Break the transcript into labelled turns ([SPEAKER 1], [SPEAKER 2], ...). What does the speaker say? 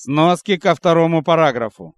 [SPEAKER 1] Сноски ко второму параграфу.